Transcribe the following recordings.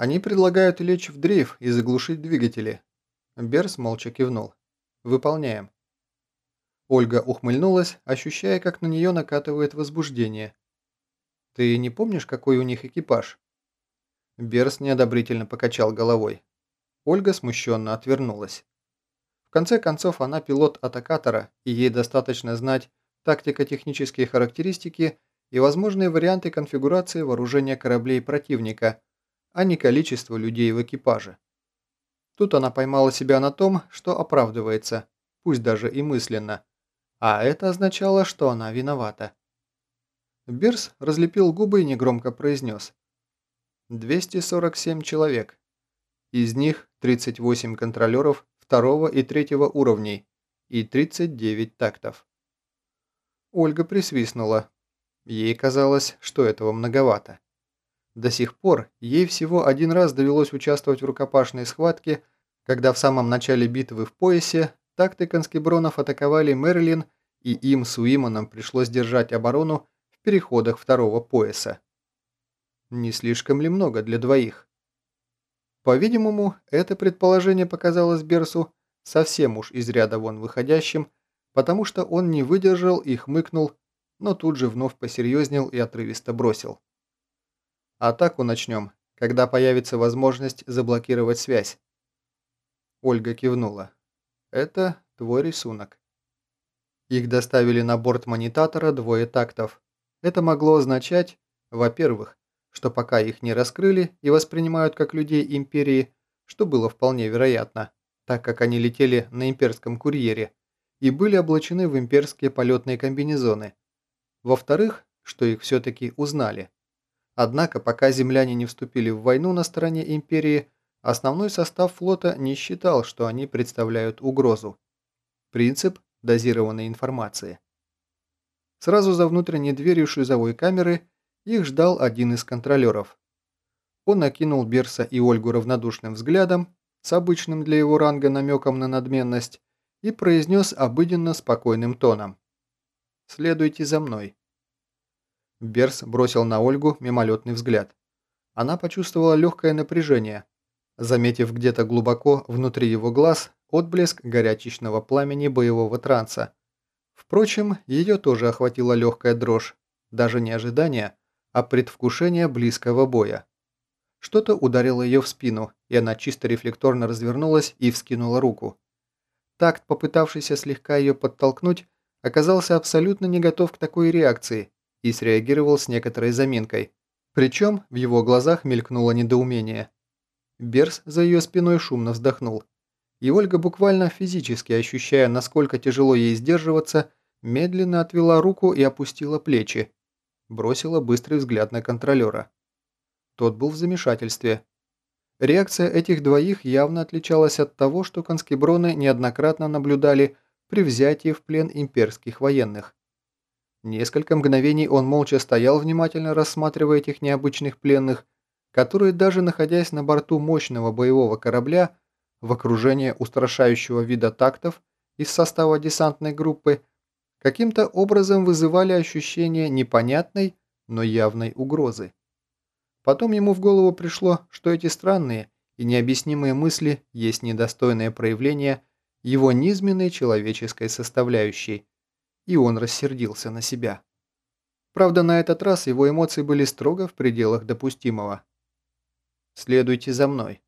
Они предлагают лечь в дрейф и заглушить двигатели. Берс молча кивнул. Выполняем. Ольга ухмыльнулась, ощущая, как на нее накатывает возбуждение. «Ты не помнишь, какой у них экипаж?» Берс неодобрительно покачал головой. Ольга смущенно отвернулась. В конце концов, она пилот атакатора, и ей достаточно знать тактико-технические характеристики и возможные варианты конфигурации вооружения кораблей противника, а не количество людей в экипаже. Тут она поймала себя на том, что оправдывается, пусть даже и мысленно, а это означало, что она виновата. Бирс разлепил губы и негромко произнес. 247 человек. Из них 38 контролеров второго и третьего уровней и 39 тактов. Ольга присвистнула. Ей казалось, что этого многовато. До сих пор ей всего один раз довелось участвовать в рукопашной схватке, когда в самом начале битвы в поясе такты конскебронов атаковали Мерлин, и им с Уиманом пришлось держать оборону в переходах второго пояса. Не слишком ли много для двоих? По-видимому, это предположение показалось Берсу совсем уж из ряда вон выходящим, потому что он не выдержал и хмыкнул, но тут же вновь посерьезнел и отрывисто бросил. Атаку начнем, когда появится возможность заблокировать связь. Ольга кивнула. Это твой рисунок. Их доставили на борт монитатора двое тактов. Это могло означать, во-первых, что пока их не раскрыли и воспринимают как людей Империи, что было вполне вероятно, так как они летели на имперском курьере и были облачены в имперские полетные комбинезоны. Во-вторых, что их все-таки узнали. Однако, пока земляне не вступили в войну на стороне Империи, основной состав флота не считал, что они представляют угрозу. Принцип дозированной информации. Сразу за внутренней дверью шлюзовой камеры их ждал один из контролеров. Он окинул Берса и Ольгу равнодушным взглядом, с обычным для его ранга намеком на надменность, и произнес обыденно спокойным тоном. «Следуйте за мной». Берс бросил на Ольгу мимолетный взгляд. Она почувствовала легкое напряжение, заметив где-то глубоко внутри его глаз отблеск горячечного пламени боевого транса. Впрочем, ее тоже охватила легкая дрожь, даже не ожидание, а предвкушение близкого боя. Что-то ударило ее в спину, и она чисто рефлекторно развернулась и вскинула руку. Такт, попытавшийся слегка ее подтолкнуть, оказался абсолютно не готов к такой реакции и среагировал с некоторой заминкой. Причем в его глазах мелькнуло недоумение. Берс за ее спиной шумно вздохнул. И Ольга, буквально физически ощущая, насколько тяжело ей сдерживаться, медленно отвела руку и опустила плечи, бросила быстрый взгляд на контролера. Тот был в замешательстве. Реакция этих двоих явно отличалась от того, что конскеброны неоднократно наблюдали при взятии в плен имперских военных. Несколько мгновений он молча стоял, внимательно рассматривая этих необычных пленных, которые даже находясь на борту мощного боевого корабля, в окружении устрашающего вида тактов из состава десантной группы, каким-то образом вызывали ощущение непонятной, но явной угрозы. Потом ему в голову пришло, что эти странные и необъяснимые мысли есть недостойное проявление его низменной человеческой составляющей, и он рассердился на себя. Правда, на этот раз его эмоции были строго в пределах допустимого. «Следуйте за мной».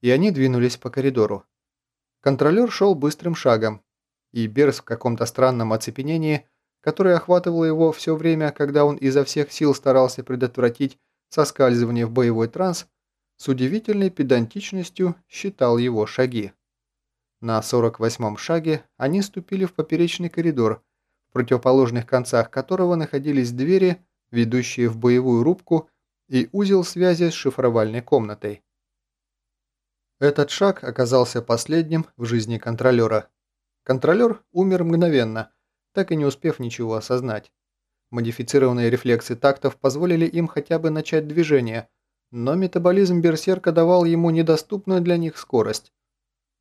И они двинулись по коридору. Контролер шел быстрым шагом, и Берс в каком-то странном оцепенении, которое охватывало его все время, когда он изо всех сил старался предотвратить соскальзывание в боевой транс, с удивительной педантичностью считал его шаги. На 48-м шаге они ступили в поперечный коридор, в противоположных концах которого находились двери, ведущие в боевую рубку и узел связи с шифровальной комнатой. Этот шаг оказался последним в жизни контролера. Контролер умер мгновенно, так и не успев ничего осознать. Модифицированные рефлексы тактов позволили им хотя бы начать движение, но метаболизм берсерка давал ему недоступную для них скорость.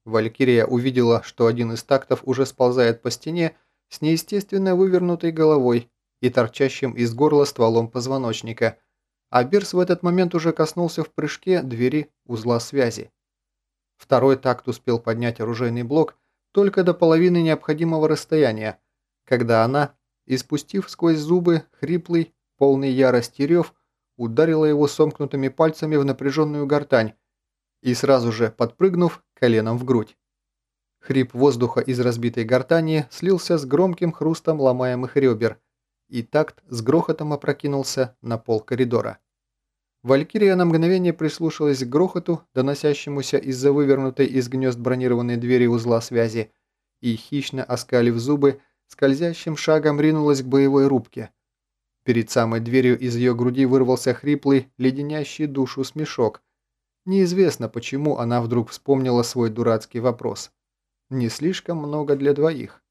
Валькирия увидела, что один из тактов уже сползает по стене с неестественно вывернутой головой и торчащим из горла стволом позвоночника, а Бирс в этот момент уже коснулся в прыжке двери узла связи. Второй такт успел поднять оружейный блок только до половины необходимого расстояния, когда она, испустив сквозь зубы хриплый, полный ярости рев, ударила его сомкнутыми пальцами в напряженную гортань и сразу же, подпрыгнув, коленом в грудь. Хрип воздуха из разбитой гортани слился с громким хрустом ломаемых ребер, и такт с грохотом опрокинулся на пол коридора. Валькирия на мгновение прислушалась к грохоту, доносящемуся из-за вывернутой из гнезд бронированной двери узла связи, и, хищно оскалив зубы, скользящим шагом ринулась к боевой рубке. Перед самой дверью из ее груди вырвался хриплый, леденящий душу смешок. Неизвестно, почему она вдруг вспомнила свой дурацкий вопрос. Не слишком много для двоих.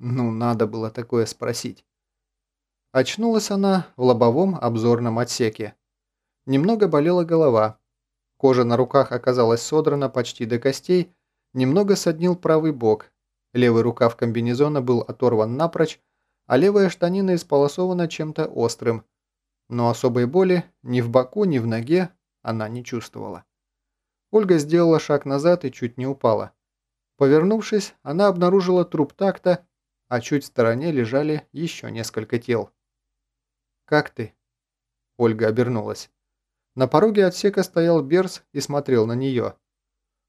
Ну, надо было такое спросить. Очнулась она в лобовом обзорном отсеке. Немного болела голова. Кожа на руках оказалась содрана почти до костей, немного соднил правый бок. Левый рукав комбинезона был оторван напрочь, а левая штанина исполосована чем-то острым. Но особой боли ни в боку, ни в ноге она не чувствовала. Ольга сделала шаг назад и чуть не упала. Повернувшись, она обнаружила труп такта, а чуть в стороне лежали еще несколько тел. «Как ты?» Ольга обернулась. На пороге отсека стоял Берс и смотрел на нее.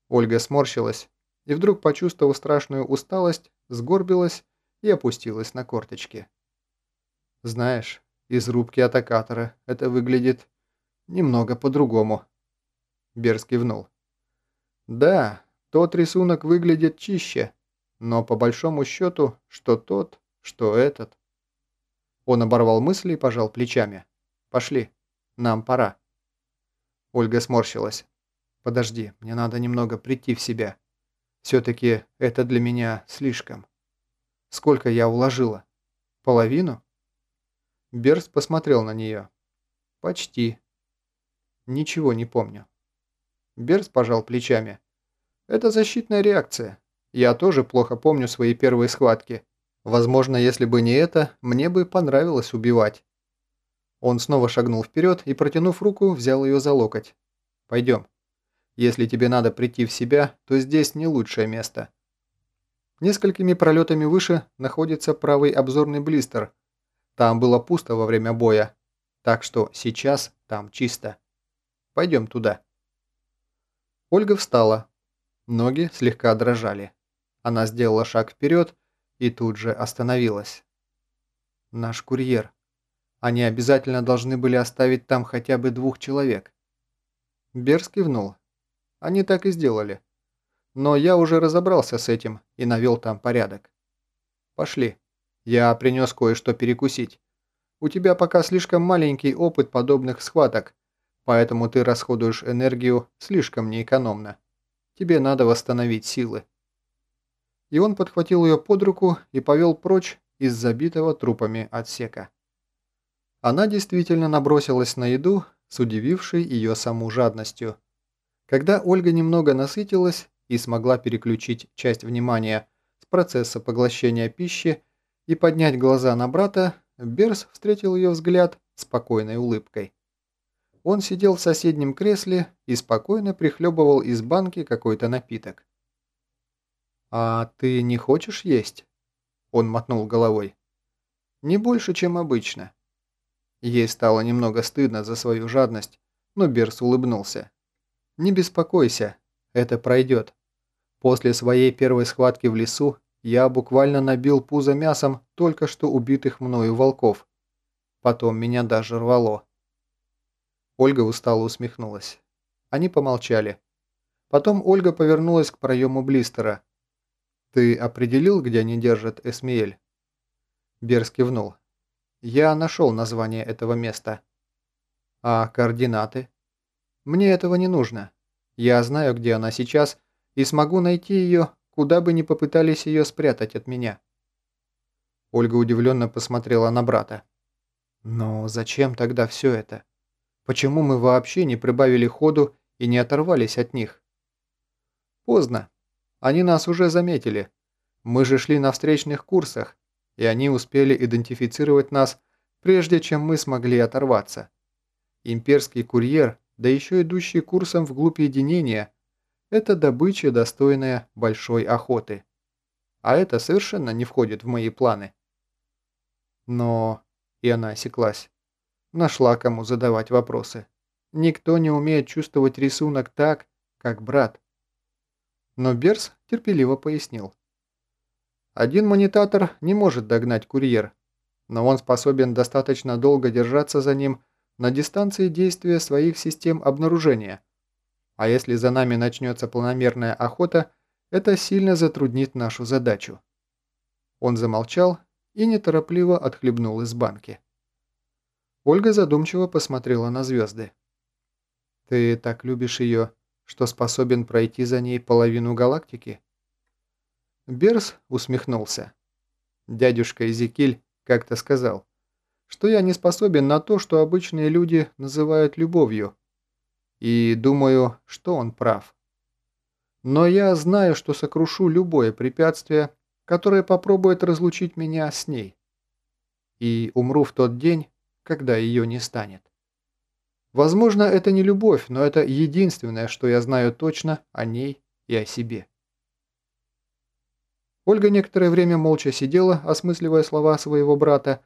Ольга сморщилась и вдруг, почувствовав страшную усталость, сгорбилась и опустилась на корточки. «Знаешь, из рубки атакатора это выглядит немного по-другому». Берс кивнул. «Да, тот рисунок выглядит чище, но по большому счету, что тот, что этот». Он оборвал мысли и пожал плечами. «Пошли, нам пора». Ольга сморщилась. «Подожди, мне надо немного прийти в себя. Все-таки это для меня слишком. Сколько я уложила? Половину?» Берс посмотрел на нее. «Почти. Ничего не помню». Берс пожал плечами. «Это защитная реакция. Я тоже плохо помню свои первые схватки. Возможно, если бы не это, мне бы понравилось убивать. Он снова шагнул вперед и, протянув руку, взял ее за локоть. «Пойдем. Если тебе надо прийти в себя, то здесь не лучшее место». Несколькими пролетами выше находится правый обзорный блистер. Там было пусто во время боя, так что сейчас там чисто. Пойдем туда. Ольга встала. Ноги слегка дрожали. Она сделала шаг вперед и тут же остановилась. «Наш курьер», они обязательно должны были оставить там хотя бы двух человек. Берс кивнул. Они так и сделали. Но я уже разобрался с этим и навел там порядок. Пошли. Я принес кое-что перекусить. У тебя пока слишком маленький опыт подобных схваток, поэтому ты расходуешь энергию слишком неэкономно. Тебе надо восстановить силы. И он подхватил ее под руку и повел прочь из забитого трупами отсека. Она действительно набросилась на еду с удивившей ее саму жадностью. Когда Ольга немного насытилась и смогла переключить часть внимания с процесса поглощения пищи и поднять глаза на брата, Берс встретил ее взгляд спокойной улыбкой. Он сидел в соседнем кресле и спокойно прихлебывал из банки какой-то напиток. «А ты не хочешь есть?» Он мотнул головой. «Не больше, чем обычно. Ей стало немного стыдно за свою жадность, но Берс улыбнулся. «Не беспокойся, это пройдет. После своей первой схватки в лесу я буквально набил пузо мясом только что убитых мною волков. Потом меня даже рвало». Ольга устало усмехнулась. Они помолчали. Потом Ольга повернулась к проему блистера. «Ты определил, где они держат Эсмиэль?» Берс кивнул. Я нашел название этого места. А координаты? Мне этого не нужно. Я знаю, где она сейчас, и смогу найти ее, куда бы ни попытались ее спрятать от меня. Ольга удивленно посмотрела на брата. Но зачем тогда все это? Почему мы вообще не прибавили ходу и не оторвались от них? Поздно. Они нас уже заметили. Мы же шли на встречных курсах, и они успели идентифицировать нас, прежде чем мы смогли оторваться. Имперский курьер, да еще идущий курсом вглубь единения, это добыча, достойная большой охоты. А это совершенно не входит в мои планы. Но... И она осеклась. Нашла кому задавать вопросы. Никто не умеет чувствовать рисунок так, как брат. Но Берс терпеливо пояснил. Один монитатор не может догнать курьер, но он способен достаточно долго держаться за ним на дистанции действия своих систем обнаружения. А если за нами начнется планомерная охота, это сильно затруднит нашу задачу. Он замолчал и неторопливо отхлебнул из банки. Ольга задумчиво посмотрела на звезды. «Ты так любишь ее, что способен пройти за ней половину галактики?» Берс усмехнулся. Дядюшка Эзекиль как-то сказал, что я не способен на то, что обычные люди называют любовью. И думаю, что он прав. Но я знаю, что сокрушу любое препятствие, которое попробует разлучить меня с ней. И умру в тот день, когда ее не станет. Возможно, это не любовь, но это единственное, что я знаю точно о ней и о себе. Ольга некоторое время молча сидела, осмысливая слова своего брата,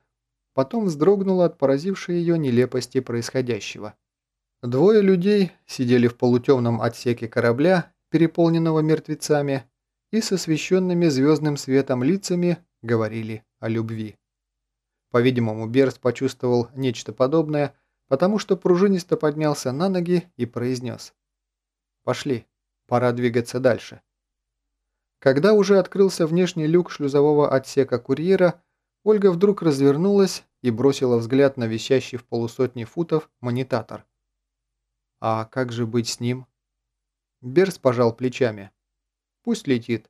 потом вздрогнула от поразившей ее нелепости происходящего. Двое людей сидели в полутемном отсеке корабля, переполненного мертвецами, и с освещенными звездным светом лицами говорили о любви. По-видимому, Берс почувствовал нечто подобное, потому что пружинисто поднялся на ноги и произнес. «Пошли, пора двигаться дальше». Когда уже открылся внешний люк шлюзового отсека курьера, Ольга вдруг развернулась и бросила взгляд на висящий в полусотни футов монитатор. «А как же быть с ним?» Берс пожал плечами. «Пусть летит.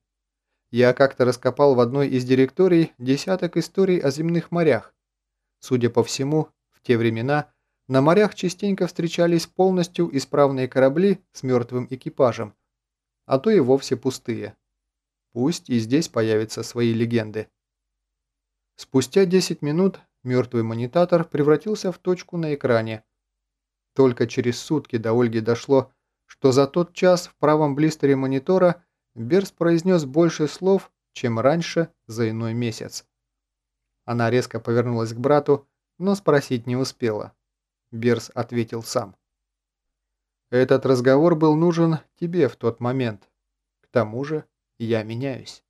Я как-то раскопал в одной из директорий десяток историй о земных морях. Судя по всему, в те времена на морях частенько встречались полностью исправные корабли с мертвым экипажем, а то и вовсе пустые. Пусть и здесь появятся свои легенды. Спустя 10 минут мертвый монитатор превратился в точку на экране. Только через сутки до Ольги дошло, что за тот час в правом блистере монитора Берс произнес больше слов, чем раньше за иной месяц. Она резко повернулась к брату, но спросить не успела. Берс ответил сам. «Этот разговор был нужен тебе в тот момент. К тому же я меняюсь».